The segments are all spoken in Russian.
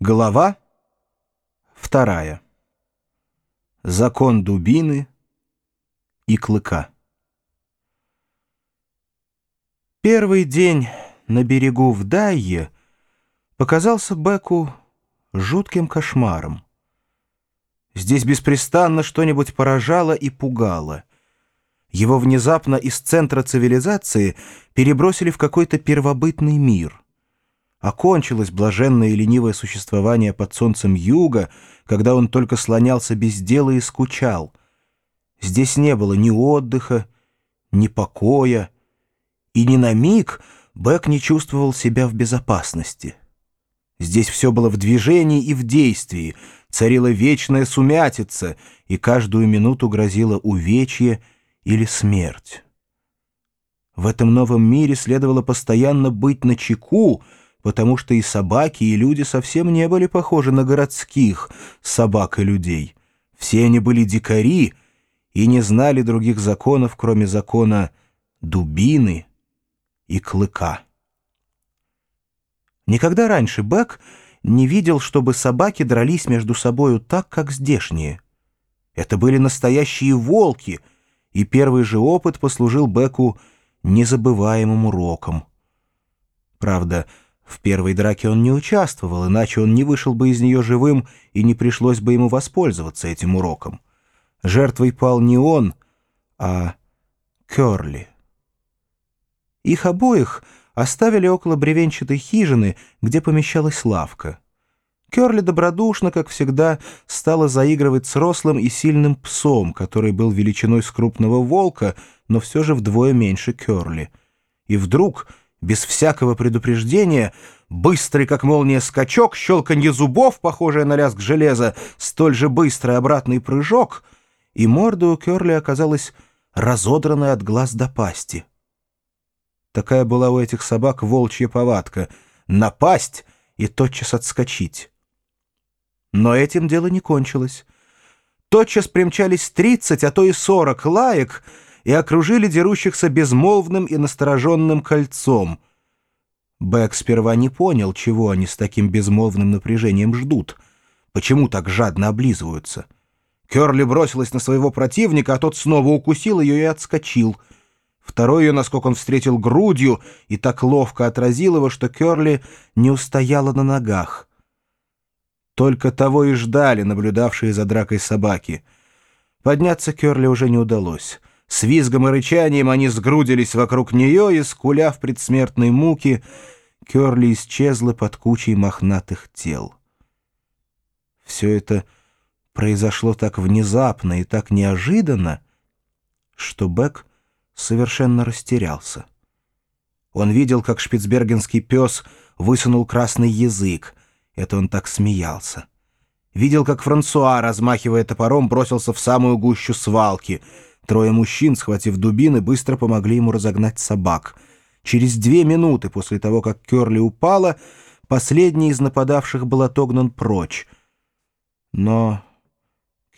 Глава вторая. Закон дубины и клыка. Первый день на берегу в Дайе показался Беку жутким кошмаром. Здесь беспрестанно что-нибудь поражало и пугало. Его внезапно из центра цивилизации перебросили в какой-то первобытный мир — окончилось блаженное и ленивое существование под солнцем юга, когда он только слонялся без дела и скучал. Здесь не было ни отдыха, ни покоя, и ни на миг Бэк не чувствовал себя в безопасности. Здесь все было в движении и в действии, царила вечная сумятица, и каждую минуту грозило увечье или смерть. В этом новом мире следовало постоянно быть на чеку, потому что и собаки, и люди совсем не были похожи на городских собак и людей. Все они были дикари и не знали других законов, кроме закона дубины и клыка. Никогда раньше Бэк не видел, чтобы собаки дрались между собою так, как здешние. Это были настоящие волки, и первый же опыт послужил Беку незабываемым уроком. Правда, в первой драке он не участвовал, иначе он не вышел бы из нее живым и не пришлось бы ему воспользоваться этим уроком. Жертвой пал не он, а Кёрли. Их обоих оставили около бревенчатой хижины, где помещалась лавка. Кёрли добродушно, как всегда, стала заигрывать с рослым и сильным псом, который был величиной с крупного волка, но все же вдвое меньше Кёрли. И вдруг без всякого предупреждения, быстрый как молния скачок, щелканье зубов, похожее на лязг железа, столь же быстрый обратный прыжок, и морда у Керли оказалась разодранная от глаз до пасти. Такая была у этих собак волчья повадка — напасть и тотчас отскочить. Но этим дело не кончилось. Тотчас примчались тридцать, а то и сорок лаек — и окружили дерущихся безмолвным и настороженным кольцом. Бэк сперва не понял, чего они с таким безмолвным напряжением ждут, почему так жадно облизываются. Кёрли бросилась на своего противника, а тот снова укусил ее и отскочил. Второй ее, насколько он встретил грудью, и так ловко отразил его, что Кёрли не устояла на ногах. Только того и ждали наблюдавшие за дракой собаки. Подняться Кёрли уже не удалось. С визгом и рычанием они сгрудились вокруг нее, и, скуля в предсмертной муке, Керли исчезла под кучей мохнатых тел. Все это произошло так внезапно и так неожиданно, что Бек совершенно растерялся. Он видел, как шпицбергенский пес высунул красный язык. Это он так смеялся. Видел, как Франсуа, размахивая топором, бросился в самую гущу свалки — Трое мужчин, схватив дубины, быстро помогли ему разогнать собак. Через две минуты после того, как Керли упала, последний из нападавших был отогнан прочь. Но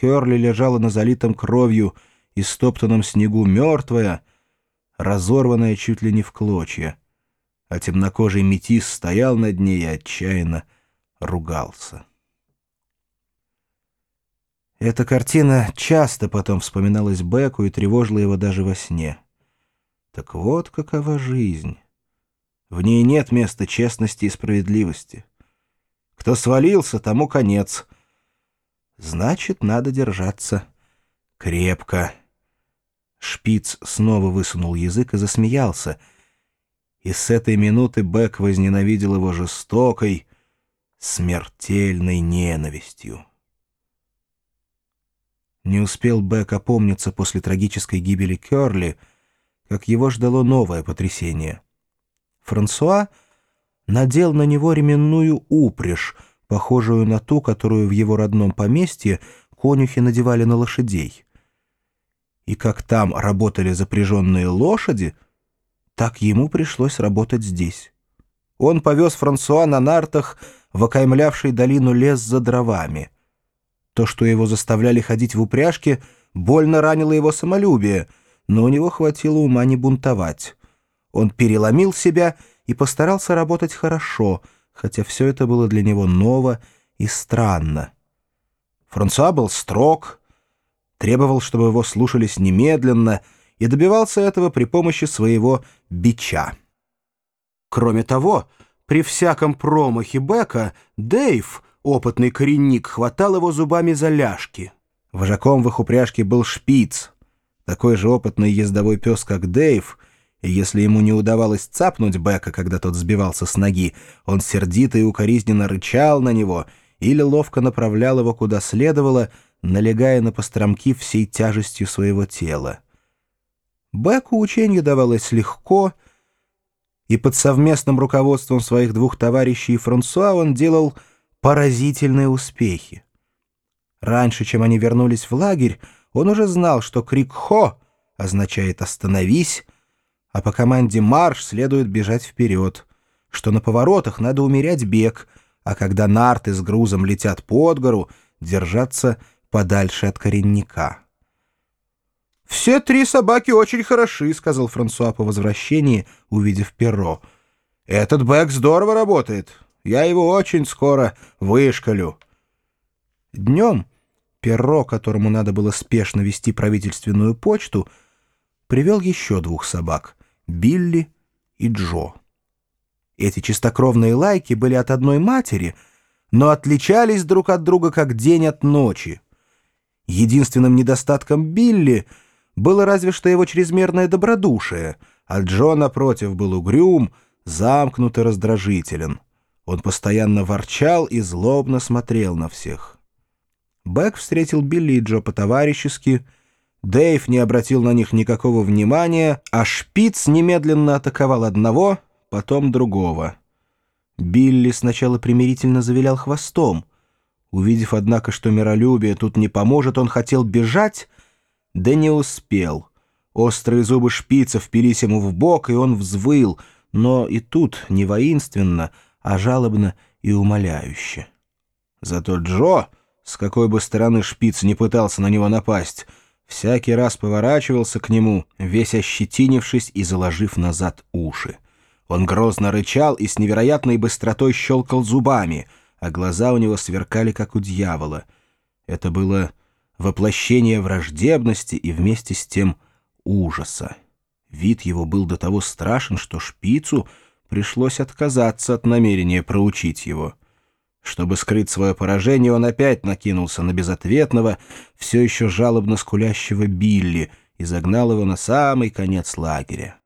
Керли лежала на залитом кровью и стоптанном снегу мертвая, разорванная чуть ли не в клочья, а темнокожий метис стоял над ней и отчаянно ругался. Эта картина часто потом вспоминалась Беку и тревожила его даже во сне. Так вот какова жизнь. В ней нет места честности и справедливости. Кто свалился, тому конец. Значит, надо держаться крепко. Шпиц снова высунул язык и засмеялся. И с этой минуты Бек возненавидел его жестокой, смертельной ненавистью. Не успел Бэк опомниться после трагической гибели Кёрли, как его ждало новое потрясение. Франсуа надел на него ременную упряжь, похожую на ту, которую в его родном поместье конюхи надевали на лошадей. И как там работали запряженные лошади, так ему пришлось работать здесь. Он повез Франсуа на нартах в окаймлявший долину лес за дровами — то, что его заставляли ходить в упряжке, больно ранило его самолюбие, но у него хватило ума не бунтовать. Он переломил себя и постарался работать хорошо, хотя все это было для него ново и странно. Франсуа был строг, требовал, чтобы его слушались немедленно, и добивался этого при помощи своего бича. Кроме того, при всяком промахе Бека Дэйв, опытный коренник, хватал его зубами за ляжки. Вожаком в их упряжке был шпиц, такой же опытный ездовой пес, как Дэйв, и если ему не удавалось цапнуть Бека, когда тот сбивался с ноги, он сердито и укоризненно рычал на него или ловко направлял его куда следовало, налегая на постромки всей тяжестью своего тела. Беку учение давалось легко, и под совместным руководством своих двух товарищей Франсуа он делал поразительные успехи. Раньше, чем они вернулись в лагерь, он уже знал, что крик «Хо!» означает «Остановись!», а по команде «Марш» следует бежать вперед, что на поворотах надо умерять бег, а когда нарты с грузом летят под гору, держаться подальше от коренника. «Все три собаки очень хороши», — сказал Франсуа по возвращении, увидев перо. «Этот бэк здорово работает. Я его очень скоро вышкалю». Днем перо, которому надо было спешно вести правительственную почту, привел еще двух собак — Билли и Джо. Эти чистокровные лайки были от одной матери, но отличались друг от друга как день от ночи. Единственным недостатком Билли — было разве что его чрезмерное добродушие, а Джо, напротив, был угрюм, замкнут и раздражителен. Он постоянно ворчал и злобно смотрел на всех. Бэк встретил Билли Джо по-товарищески, Дэйв не обратил на них никакого внимания, а Шпиц немедленно атаковал одного, потом другого. Билли сначала примирительно завилял хвостом. Увидев, однако, что миролюбие тут не поможет, он хотел бежать, да не успел. Острые зубы шпица впились ему в бок, и он взвыл, но и тут не воинственно, а жалобно и умоляюще. Зато Джо, с какой бы стороны шпиц не пытался на него напасть, всякий раз поворачивался к нему, весь ощетинившись и заложив назад уши. Он грозно рычал и с невероятной быстротой щелкал зубами, а глаза у него сверкали, как у дьявола. Это было воплощение враждебности и вместе с тем ужаса. Вид его был до того страшен, что шпицу пришлось отказаться от намерения проучить его. Чтобы скрыть свое поражение, он опять накинулся на безответного, все еще жалобно скулящего Билли и загнал его на самый конец лагеря.